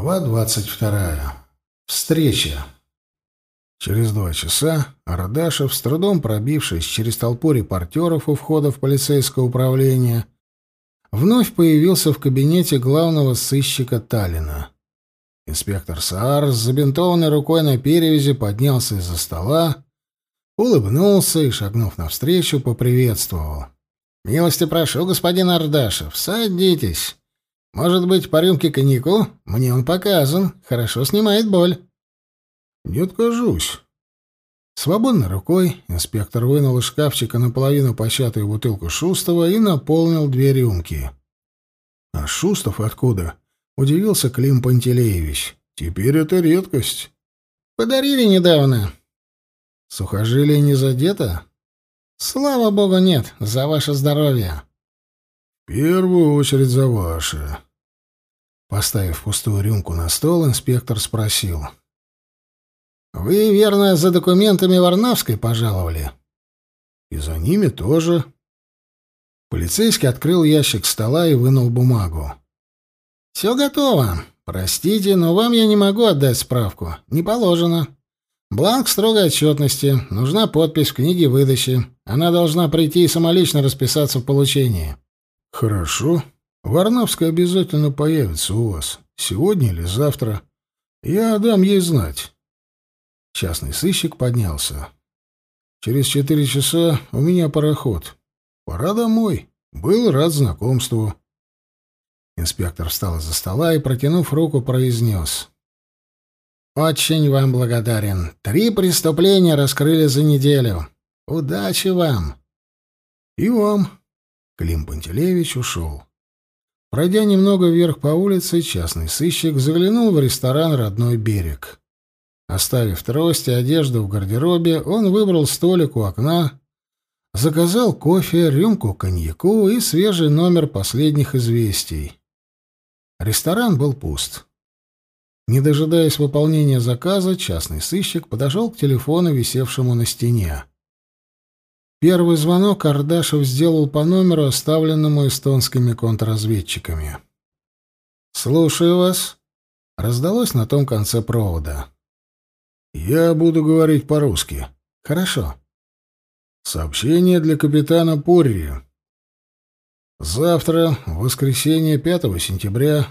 Глава двадцать вторая. Встреча. Через два часа Ардашев, с трудом пробившись через толпу репортеров у входа в полицейское управление, вновь появился в кабинете главного сыщика Таллина. Инспектор Саар с забинтованной рукой на перевязи поднялся из-за стола, улыбнулся и, шагнув навстречу, поприветствовал. «Милости прошу, господин Ардашев, садитесь». Может быть, по рюмке коньяку? Мне он показан. Хорошо снимает боль. Не откажусь. Свободной рукой инспектор вынул из шкафчика наполовину початую бутылку Шустова и наполнил две рюмки. А Шустов откуда? Удивился Клим Пантелеевич. Теперь это редкость. Подарили недавно. Сухожилие не задето? Слава богу, нет. За ваше здоровье. В первую очередь за ваше. Поставив пустую рюмку на стол, инспектор спросил. «Вы, верно, за документами Варнавской пожаловали?» «И за ними тоже». Полицейский открыл ящик стола и вынул бумагу. «Все готово. Простите, но вам я не могу отдать справку. Не положено. Бланк строгой отчетности. Нужна подпись в книге выдачи. Она должна прийти и самолично расписаться в получении». «Хорошо», Варнавская обязательно появится у вас. Сегодня или завтра. Я дам ей знать. Частный сыщик поднялся. Через четыре часа у меня пароход. Пора домой. Был рад знакомству. Инспектор встал из-за стола и, протянув руку, произнес. «Очень вам благодарен. Три преступления раскрыли за неделю. Удачи вам!» «И вам!» Клим Пантелеевич ушел. Пройдя немного вверх по улице, частный сыщик заглянул в ресторан «Родной берег». Оставив трость и одежду в гардеробе, он выбрал столик у окна, заказал кофе, рюмку коньяку и свежий номер последних известий. Ресторан был пуст. Не дожидаясь выполнения заказа, частный сыщик подошел к телефону, висевшему на стене. Первый звонок Ардашев сделал по номеру, оставленному эстонскими контрразведчиками. «Слушаю вас», — раздалось на том конце провода. «Я буду говорить по-русски». «Хорошо». «Сообщение для капитана Порри. Завтра, в воскресенье 5 сентября,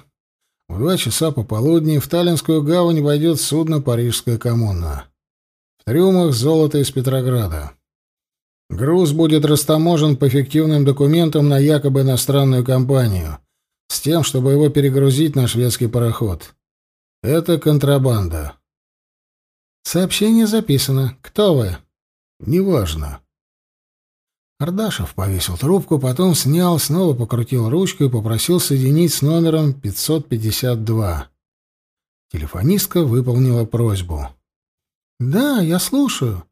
в два часа пополудни в Таллинскую гавань войдет судно «Парижская коммуна». В трюмах золото из Петрограда. Груз будет растаможен по фиктивным документам на якобы иностранную компанию, с тем, чтобы его перегрузить на шведский пароход. Это контрабанда. Сообщение записано. Кто вы? Неважно. Ардашев повесил трубку, потом снял, снова покрутил ручку и попросил соединить с номером 552. Телефонистка выполнила просьбу. «Да, я слушаю»,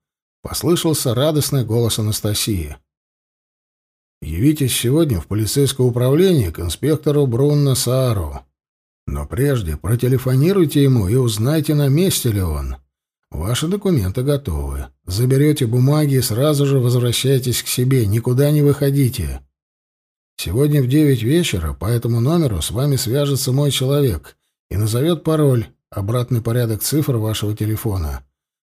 Послышался радостный голос Анастасии. «Явитесь сегодня в полицейское управление к инспектору Брунно Саару. Но прежде протелефонируйте ему и узнайте, на месте ли он. Ваши документы готовы. Заберете бумаги и сразу же возвращайтесь к себе, никуда не выходите. Сегодня в девять вечера по этому номеру с вами свяжется мой человек и назовет пароль, обратный порядок цифр вашего телефона.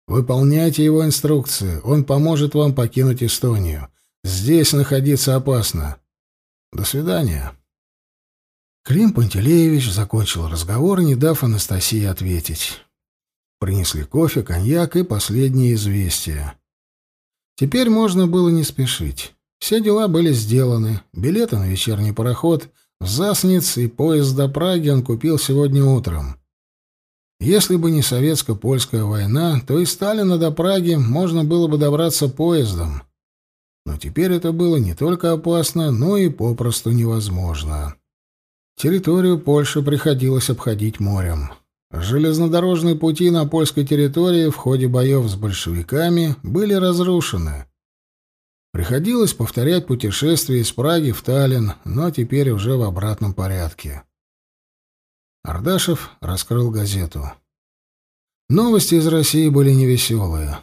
Выполняйте его инструкции, он поможет вам покинуть Эстонию. Здесь находиться опасно. До свидания. Клим Пантелеевич закончил разговор, не дав Анастасии ответить. Принесли кофе, коньяк и последние известия. Теперь можно было не спешить. Все дела были сделаны. Билеты на вечерний пароход в Засниц и поезд до Праги он купил сегодня утром. Если бы не советско-польская война, то из Сталина до Праги можно было бы добраться поездом. Но теперь это было не только опасно, но и попросту невозможно. Территорию Польши приходилось обходить морем. Железнодорожные пути на польской территории в ходе боев с большевиками были разрушены. Приходилось повторять путешествие из Праги в Таллин, но теперь уже в обратном порядке. Ардашев раскрыл газету. Новости из России были невеселые.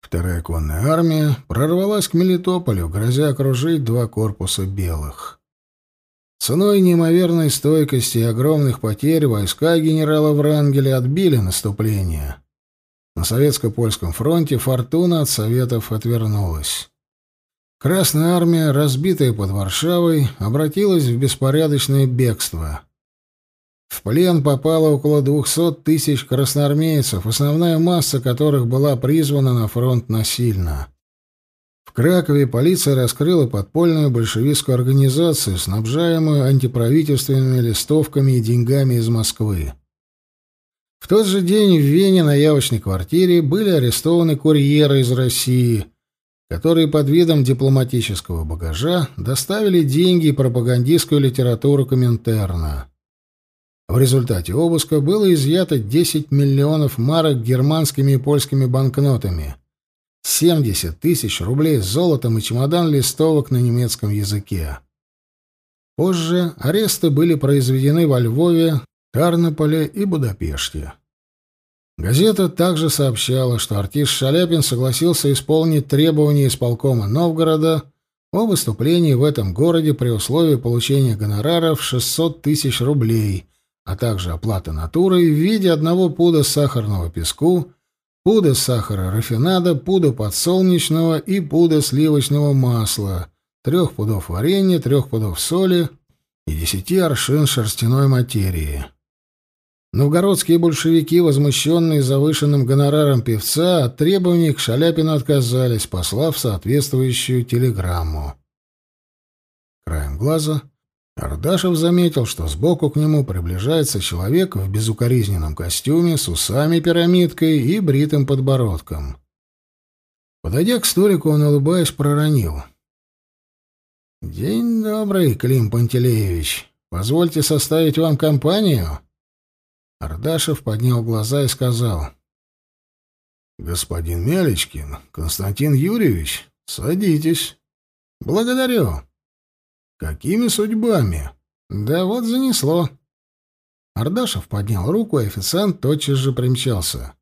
Вторая конная армия прорвалась к Мелитополю, грозя окружить два корпуса белых. Ценой неимоверной стойкости и огромных потерь войска генерала Врангеля отбили наступление. На советско-польском фронте фортуна от советов отвернулась. Красная армия, разбитая под Варшавой, обратилась в беспорядочное бегство. В плен попало около двухсот тысяч красноармейцев, основная масса которых была призвана на фронт насильно. В Кракове полиция раскрыла подпольную большевистскую организацию, снабжаемую антиправительственными листовками и деньгами из Москвы. В тот же день в Вене на явочной квартире были арестованы курьеры из России, которые под видом дипломатического багажа доставили деньги и пропагандистскую литературу Коминтерна. В результате обыска было изъято 10 миллионов марок германскими и польскими банкнотами, 70 тысяч рублей с золотом и чемодан листовок на немецком языке. Позже аресты были произведены во Львове, Тарнополе и Будапеште. Газета также сообщала, что артист Шаляпин согласился исполнить требования исполкома Новгорода о выступлении в этом городе при условии получения гонорара в 600 тысяч рублей, а также оплата натурой в виде одного пуда сахарного песку, пуда сахара рафинада, пуда подсолнечного и пуда сливочного масла, трех пудов варенья, трех пудов соли и десяти аршин шерстяной материи. Новгородские большевики, возмущенные завышенным гонораром певца, от требований к Шаляпину отказались, послав соответствующую телеграмму. Краем глаза Ардашев заметил, что сбоку к нему приближается человек в безукоризненном костюме с усами-пирамидкой и бритым подбородком. Подойдя к столику, он, улыбаясь, проронил. «День добрый, Клим Пантелеевич. Позвольте составить вам компанию?» Ардашев поднял глаза и сказал. «Господин Мялечкин, Константин Юрьевич, садитесь». «Благодарю». «Какими судьбами?» «Да вот занесло». Ардашев поднял руку, и официант тотчас же примчался.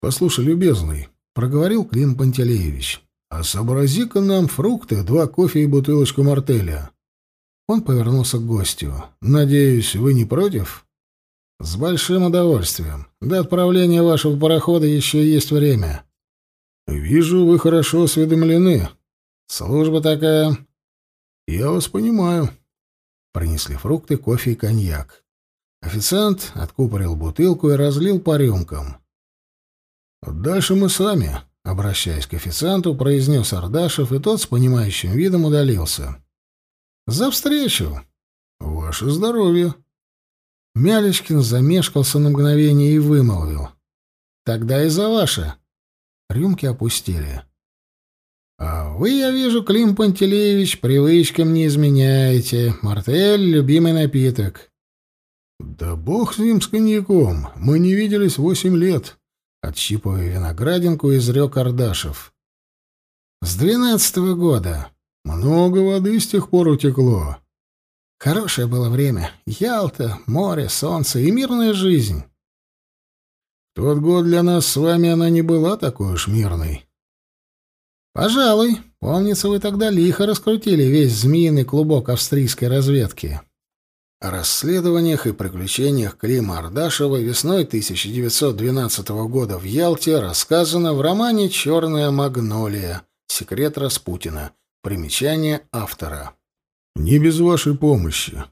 «Послушай, любезный», — проговорил Клим Пантелеевич, — «а сообрази-ка нам фрукты, два кофе и бутылочку мартеля». Он повернулся к гостю. «Надеюсь, вы не против?» «С большим удовольствием. До отправления вашего парохода еще есть время». «Вижу, вы хорошо осведомлены. Служба такая». «Я вас понимаю». Принесли фрукты, кофе и коньяк. Официант откупорил бутылку и разлил по рюмкам. «Дальше мы сами», — обращаясь к официанту, произнес Ардашев, и тот с понимающим видом удалился. «За встречу!» «Ваше здоровье!» Мялечкин замешкался на мгновение и вымолвил. «Тогда и за ваше». Рюмки опустили. «А вы, я вижу, Клим Пантелеевич, привычкам не изменяете. Мартель — любимый напиток». «Да бог с ним, с коньяком. Мы не виделись восемь лет», — отщипывая виноградинку, изрек Ардашев. «С двенадцатого года. Много воды с тех пор утекло. Хорошее было время. Ялта, море, солнце и мирная жизнь. Тот год для нас с вами она не была такой уж мирной. Пожалуй, помнится, вы тогда лихо раскрутили весь змеиный клубок австрийской разведки. О расследованиях и приключениях Клима Ардашева весной 1912 года в Ялте рассказано в романе «Черная магнолия. Секрет Распутина». Примечание автора. Не без вашей помощи.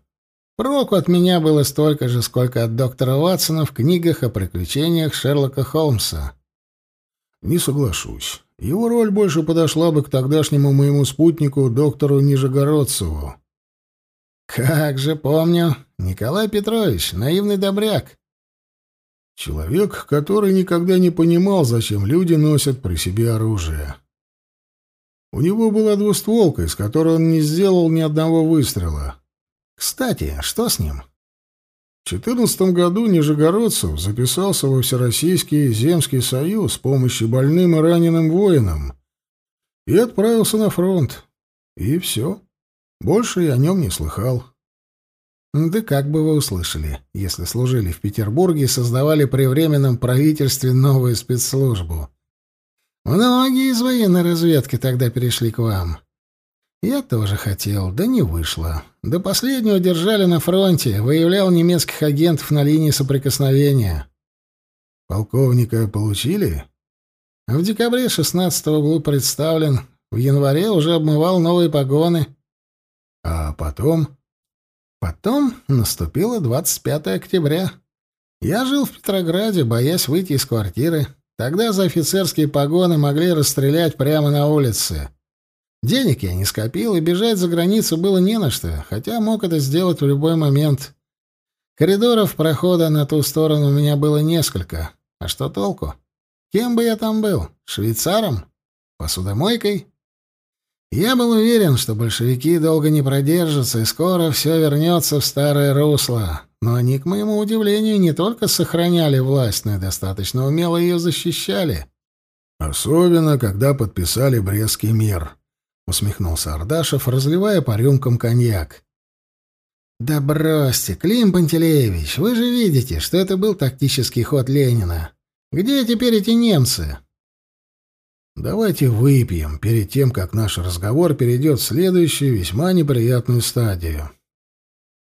Проку от меня было столько же, сколько от доктора Ватсона в книгах о приключениях Шерлока Холмса. Не соглашусь. Его роль больше подошла бы к тогдашнему моему спутнику, доктору Нижегородцеву. Как же помню, Николай Петрович, наивный добряк. Человек, который никогда не понимал, зачем люди носят при себе оружие. У него была двустволка, из которой он не сделал ни одного выстрела. Кстати, что с ним? В 14 году Нижегородцев записался во Всероссийский земский союз с помощью больным и раненым воинам и отправился на фронт. И все. Больше я о нем не слыхал. Да как бы вы услышали, если служили в Петербурге и создавали при Временном правительстве новую спецслужбу. Многие из военной разведки тогда перешли к вам. Я тоже хотел, да не вышло. До последнего держали на фронте, выявлял немецких агентов на линии соприкосновения. Полковника получили? В декабре 16-го был представлен, в январе уже обмывал новые погоны. А потом? Потом наступило 25 октября. Я жил в Петрограде, боясь выйти из квартиры. Тогда за офицерские погоны могли расстрелять прямо на улице. Денег я не скопил, и бежать за границу было не на что, хотя мог это сделать в любой момент. Коридоров прохода на ту сторону у меня было несколько. А что толку? Кем бы я там был? Швейцаром? Посудомойкой? Я был уверен, что большевики долго не продержатся, и скоро все вернется в старое русло. Но они, к моему удивлению, не только сохраняли власть, но и достаточно умело ее защищали. Особенно, когда подписали Брестский мир, — усмехнулся Ардашев, разливая по рюмкам коньяк. «Да бросьте, Клим Пантелеевич, вы же видите, что это был тактический ход Ленина. Где теперь эти немцы?» Давайте выпьем перед тем, как наш разговор перейдет в следующую весьма неприятную стадию.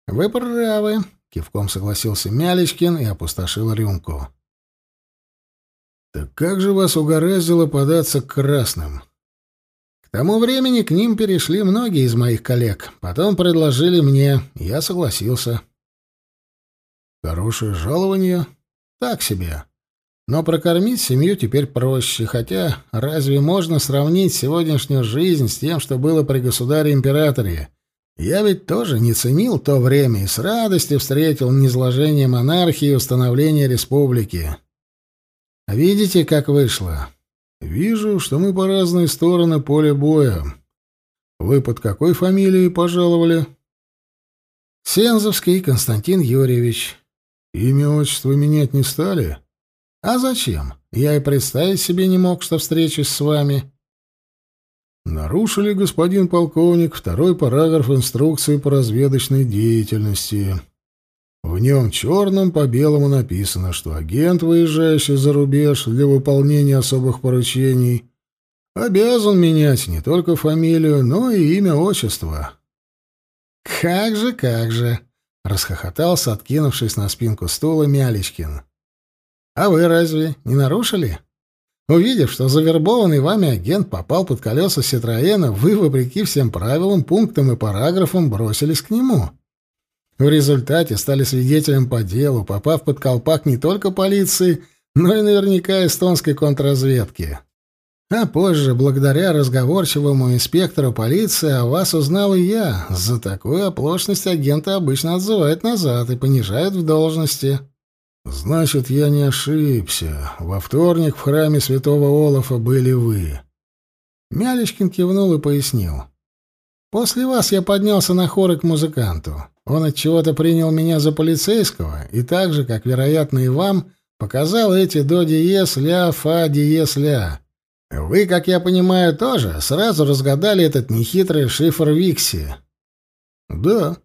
Вы правы, кивком согласился Мялечкин и опустошил рюмку. Так как же вас угораздило податься к красным? К тому времени к ним перешли многие из моих коллег. Потом предложили мне, я согласился. Хорошее жалование? Так себе. Но прокормить семью теперь проще, хотя разве можно сравнить сегодняшнюю жизнь с тем, что было при государе-императоре? Я ведь тоже не ценил то время и с радостью встретил низложение монархии и установление республики. Видите, как вышло? Вижу, что мы по разные стороны поля боя. Вы под какой фамилией пожаловали? Сензовский Константин Юрьевич. Имя, отчество менять не стали? — а зачем? Я и представить себе не мог, что встречусь с вами. Нарушили, господин полковник, второй параграф инструкции по разведочной деятельности. В нем черным по белому написано, что агент, выезжающий за рубеж для выполнения особых поручений, обязан менять не только фамилию, но и имя отчества. «Как же, как же!» — расхохотался, откинувшись на спинку стула Мялечкин. А вы разве не нарушили? Увидев, что завербованный вами агент попал под колеса Ситроена, вы, вопреки всем правилам, пунктам и параграфам, бросились к нему. В результате стали свидетелем по делу, попав под колпак не только полиции, но и наверняка эстонской контрразведки. А позже, благодаря разговорчивому инспектору полиции, о вас узнал и я. За такую оплошность агента обычно отзывают назад и понижают в должности. Значит, я не ошибся. Во вторник в храме святого Олафа были вы. Мялечкин кивнул и пояснил. После вас я поднялся на хоры к музыканту. Он от чего-то принял меня за полицейского и так же, как, вероятно, и вам, показал эти до диез ля фа диез ля. Вы, как я понимаю, тоже сразу разгадали этот нехитрый шифр Викси. Да,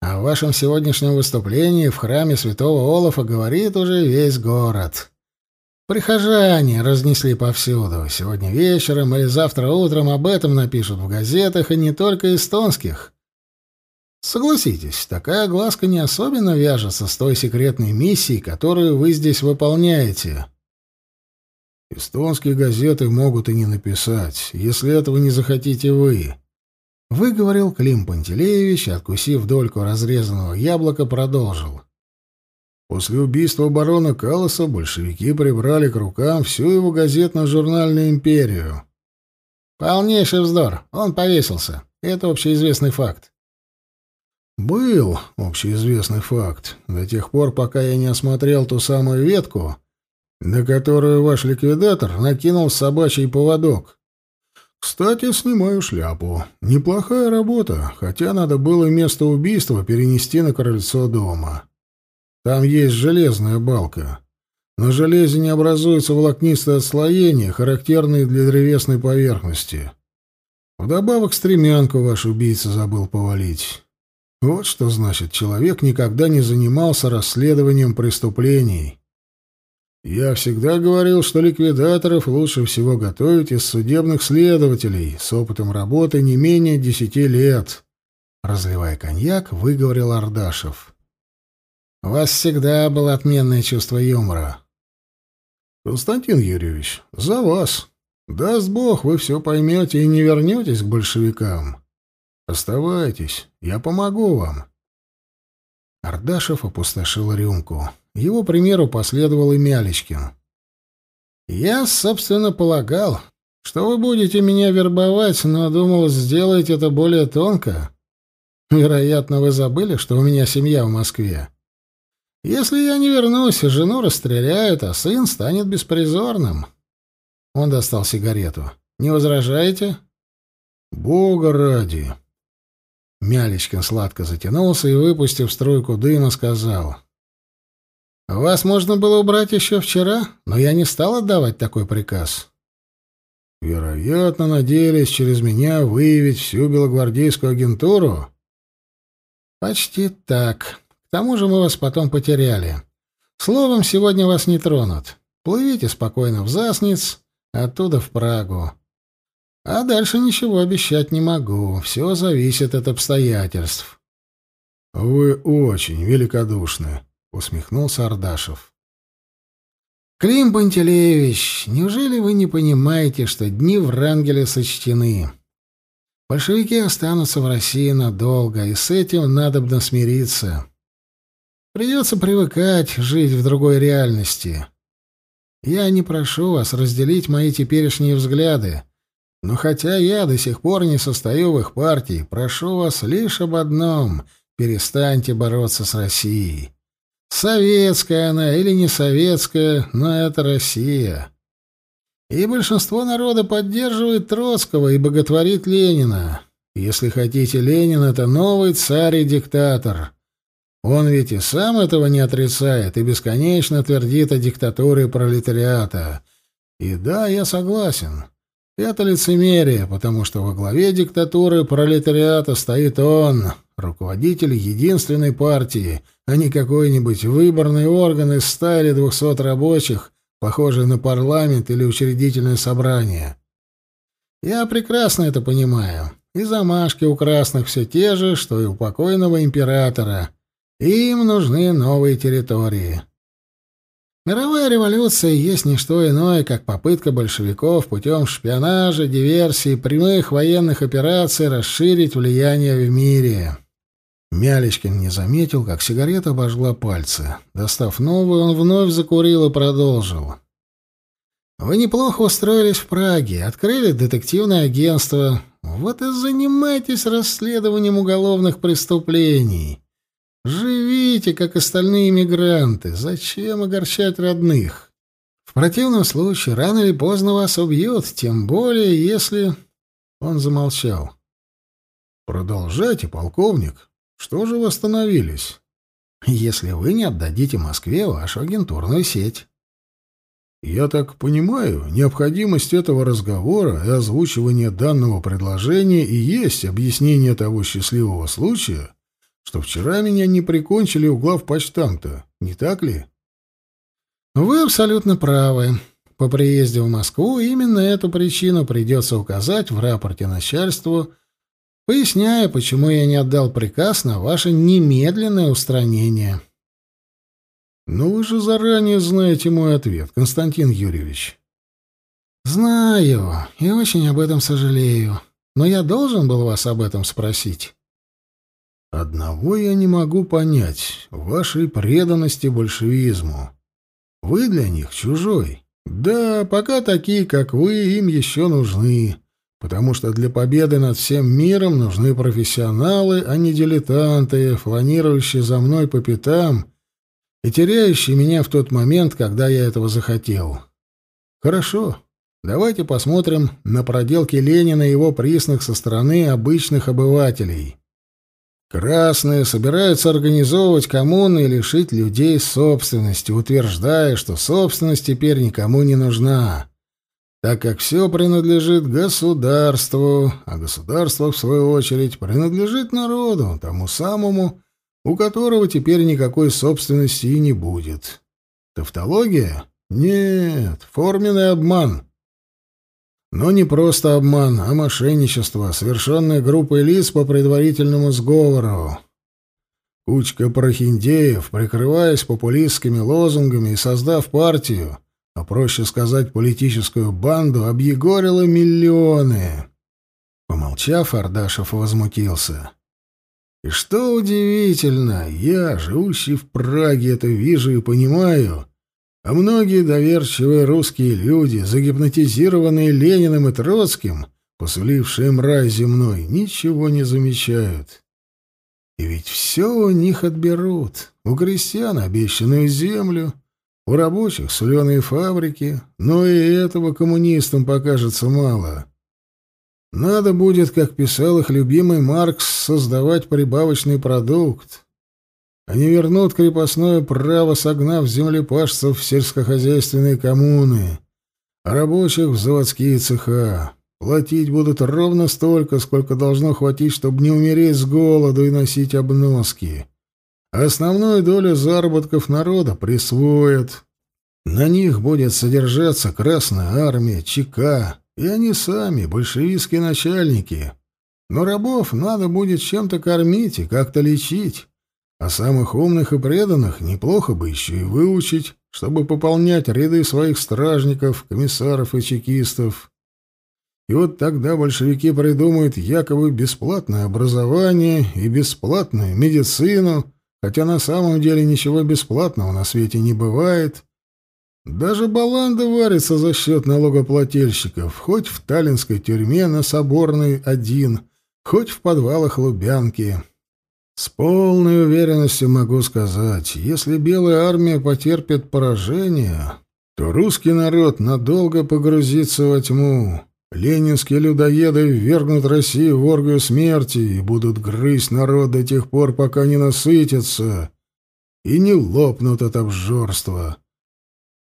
о вашем сегодняшнем выступлении в храме святого Олафа говорит уже весь город. Прихожане разнесли повсюду. Сегодня вечером или завтра утром об этом напишут в газетах, и не только эстонских. Согласитесь, такая глазка не особенно вяжется с той секретной миссией, которую вы здесь выполняете. Эстонские газеты могут и не написать, если этого не захотите вы. Выговорил Клим Пантелеевич, откусив дольку разрезанного яблока, продолжил. После убийства барона Калоса большевики прибрали к рукам всю его газетно-журнальную империю. Полнейший вздор. Он повесился. Это общеизвестный факт. Был общеизвестный факт. До тех пор, пока я не осмотрел ту самую ветку, на которую ваш ликвидатор накинул собачий поводок. Кстати, снимаю шляпу. Неплохая работа, хотя надо было место убийства перенести на крыльцо дома. Там есть железная балка. На железе не образуются волокнистые отслоения, характерные для древесной поверхности. Вдобавок стремянку ваш убийца забыл повалить. Вот что значит, человек никогда не занимался расследованием преступлений. Я всегда говорил, что ликвидаторов лучше всего готовить из судебных следователей с опытом работы не менее десяти лет. Разливая коньяк, выговорил Ардашев. У вас всегда было отменное чувство юмора. Константин Юрьевич, за вас. Даст Бог, вы все поймете и не вернетесь к большевикам. Оставайтесь, я помогу вам. Ардашев опустошил рюмку. Его примеру последовал и Мялечкин. «Я, собственно, полагал, что вы будете меня вербовать, но думал, сделать это более тонко. Вероятно, вы забыли, что у меня семья в Москве. Если я не вернусь, жену расстреляют, а сын станет беспризорным». Он достал сигарету. «Не возражаете?» «Бога ради!» Мялечкин сладко затянулся и, выпустив струйку дыма, сказал. «Вас можно было убрать еще вчера, но я не стал отдавать такой приказ». «Вероятно, надеялись через меня выявить всю белогвардейскую агентуру?» «Почти так. К тому же мы вас потом потеряли. Словом, сегодня вас не тронут. Плывите спокойно в Засниц, оттуда в Прагу. А дальше ничего обещать не могу. Все зависит от обстоятельств. — Вы очень великодушны, — усмехнулся Ардашев. — Клим Пантелеевич, неужели вы не понимаете, что дни Врангеля сочтены? Большевики останутся в России надолго, и с этим надобно смириться. Придется привыкать жить в другой реальности. Я не прошу вас разделить мои теперешние взгляды. Но хотя я до сих пор не состою в их партии, прошу вас лишь об одном — перестаньте бороться с Россией. Советская она или не советская, но это Россия. И большинство народа поддерживает Троцкого и боготворит Ленина. Если хотите, Ленин — это новый царь и диктатор. Он ведь и сам этого не отрицает и бесконечно твердит о диктатуре пролетариата. И да, я согласен. Это лицемерие, потому что во главе диктатуры пролетариата стоит он, руководитель единственной партии, а не какой-нибудь выборный орган из ста или двухсот рабочих, похожий на парламент или учредительное собрание. Я прекрасно это понимаю. И замашки у красных все те же, что и у покойного императора. Им нужны новые территории. Мировая революция есть не что иное, как попытка большевиков путем шпионажа, диверсии, прямых военных операций расширить влияние в мире. Мялечкин не заметил, как сигарета обожгла пальцы. Достав новую, он вновь закурил и продолжил. «Вы неплохо устроились в Праге, открыли детективное агентство. Вот и занимайтесь расследованием уголовных преступлений. Живите, как остальные мигранты. Зачем огорчать родных? В противном случае рано или поздно вас убьют, тем более если...» Он замолчал. «Продолжайте, полковник. Что же вы остановились?» «Если вы не отдадите Москве вашу агентурную сеть». «Я так понимаю, необходимость этого разговора и озвучивания данного предложения и есть объяснение того счастливого случая, что вчера меня не прикончили у главпочтамта, не так ли? Вы абсолютно правы. По приезде в Москву именно эту причину придется указать в рапорте начальству, поясняя, почему я не отдал приказ на ваше немедленное устранение. Но вы же заранее знаете мой ответ, Константин Юрьевич. Знаю и очень об этом сожалею, но я должен был вас об этом спросить. Одного я не могу понять — вашей преданности большевизму. Вы для них чужой. Да, пока такие, как вы, им еще нужны, потому что для победы над всем миром нужны профессионалы, а не дилетанты, фланирующие за мной по пятам и теряющие меня в тот момент, когда я этого захотел. Хорошо, давайте посмотрим на проделки Ленина и его приснах со стороны обычных обывателей. Красные собираются организовывать коммуны и лишить людей собственности, утверждая, что собственность теперь никому не нужна, так как все принадлежит государству, а государство, в свою очередь, принадлежит народу, тому самому, у которого теперь никакой собственности и не будет. Тавтология? Нет, форменный обман. Но не просто обман, а мошенничество, совершенное группой лиц по предварительному сговору. Кучка прохиндеев, прикрываясь популистскими лозунгами и создав партию, а проще сказать политическую банду, объегорила миллионы. Помолчав, Ардашев возмутился. И что удивительно, я, живущий в Праге, это вижу и понимаю, а многие доверчивые русские люди, загипнотизированные Лениным и Троцким, посулившие им рай земной, ничего не замечают. И ведь все у них отберут. У крестьян обещанную землю, у рабочих соленые фабрики, но и этого коммунистам покажется мало. Надо будет, как писал их любимый Маркс, создавать прибавочный продукт. Они вернут крепостное право, согнав землепашцев в сельскохозяйственные коммуны, а рабочих в заводские цеха. Платить будут ровно столько, сколько должно хватить, чтобы не умереть с голоду и носить обноски. Основную долю заработков народа присвоят. На них будет содержаться Красная Армия, ЧК, и они сами, большевистские начальники. Но рабов надо будет чем-то кормить и как-то лечить. А самых умных и преданных неплохо бы еще и выучить, чтобы пополнять ряды своих стражников, комиссаров и чекистов. И вот тогда большевики придумают якобы бесплатное образование и бесплатную медицину, хотя на самом деле ничего бесплатного на свете не бывает. Даже баланда варится за счет налогоплательщиков, хоть в таллинской тюрьме на Соборной один, хоть в подвалах Лубянки. С полной уверенностью могу сказать, если Белая армия потерпит поражение, то русский народ надолго погрузится во тьму. Ленинские людоеды ввергнут Россию в оргию смерти и будут грызть народ до тех пор, пока не насытятся и не лопнут от обжорства.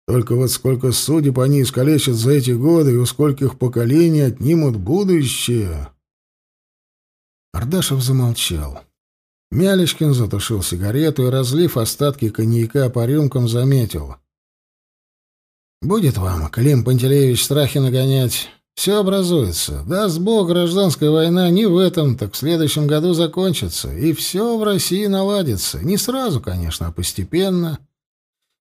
Только вот сколько судеб они искалечат за эти годы и у скольких поколений отнимут будущее. Ардашев замолчал. Мялечкин затушил сигарету и, разлив остатки коньяка по рюмкам, заметил. «Будет вам, Клим Пантелеевич, страхи нагонять. Все образуется. Даст Бог, гражданская война не в этом, так в следующем году закончится, и все в России наладится. Не сразу, конечно, а постепенно.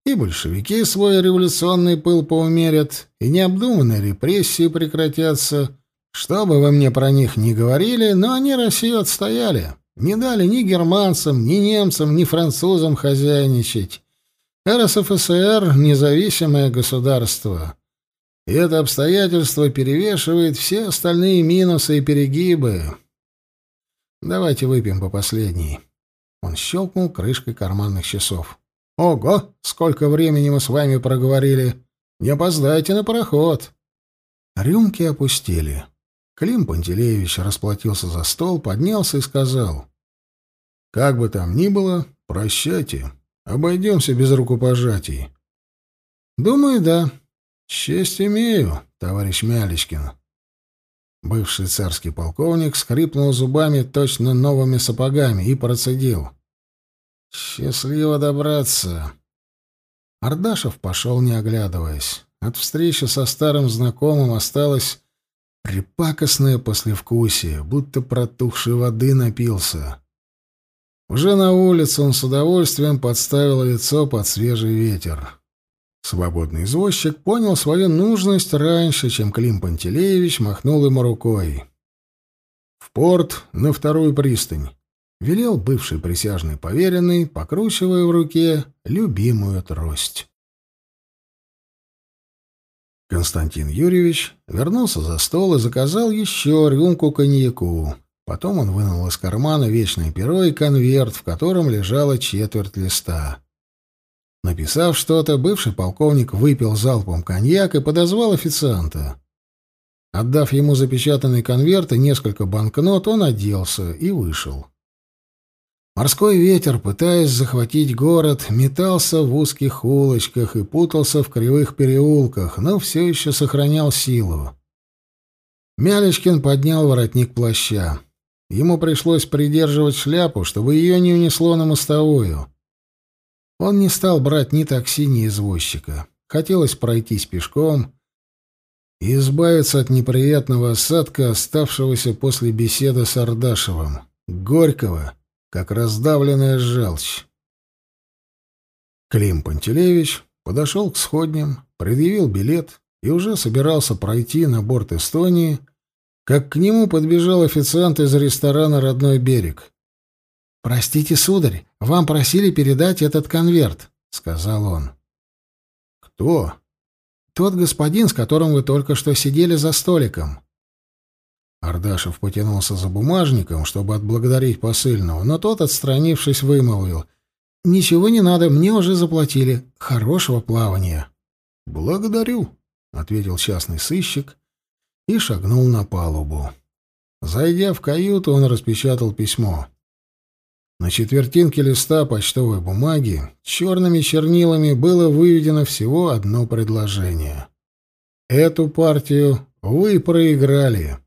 И большевики свой революционный пыл поумерят, и необдуманные репрессии прекратятся. Что бы вы мне про них ни говорили, но они Россию отстояли». Не дали ни германцам, ни немцам, ни французам хозяйничать. РСФСР — независимое государство. И это обстоятельство перевешивает все остальные минусы и перегибы. Давайте выпьем по последней. Он щелкнул крышкой карманных часов. Ого, сколько времени мы с вами проговорили. Не опоздайте на пароход. Рюмки опустили. Клим Пантелеевич расплатился за стол, поднялся и сказал. Как бы там ни было, прощайте. Обойдемся без рукопожатий. Думаю, да. Честь имею, товарищ Мялечкин. Бывший царский полковник скрипнул зубами точно новыми сапогами и процедил. «Счастливо добраться!» Ардашев пошел, не оглядываясь. От встречи со старым знакомым осталось припакостное послевкусие, будто протухшей воды напился. Уже на улице он с удовольствием подставил лицо под свежий ветер. Свободный извозчик понял свою нужность раньше, чем Клим Пантелеевич махнул ему рукой. В порт, на вторую пристань, велел бывший присяжный поверенный, покручивая в руке любимую трость. Константин Юрьевич вернулся за стол и заказал еще рюмку коньяку. Потом он вынул из кармана вечное перо и конверт, в котором лежала четверть листа. Написав что-то, бывший полковник выпил залпом коньяк и подозвал официанта. Отдав ему запечатанный конверт и несколько банкнот, он оделся и вышел. Морской ветер, пытаясь захватить город, метался в узких улочках и путался в кривых переулках, но все еще сохранял силу. Мялечкин поднял воротник плаща. Ему пришлось придерживать шляпу, чтобы ее не унесло на мостовую. Он не стал брать ни такси, ни извозчика. хотелось пройтись пешком и избавиться от неприятного осадка, оставшегося после беседы с Ардашевым, горького, как раздавленная желчь. Клим Пантелеевич подошел к сходням, предъявил билет и уже собирался пройти на борт Эстонии, как к нему подбежал официант из ресторана «Родной берег». «Простите, сударь, вам просили передать этот конверт», — сказал он. «Кто?» «Тот господин, с которым вы только что сидели за столиком». Ардашев потянулся за бумажником, чтобы отблагодарить посыльного, но тот, отстранившись, вымолвил. «Ничего не надо, мне уже заплатили. Хорошего плавания». «Благодарю», — ответил частный сыщик и шагнул на палубу. Зайдя в каюту, он распечатал письмо. На четвертинке листа почтовой бумаги черными чернилами было выведено всего одно предложение. «Эту партию вы проиграли».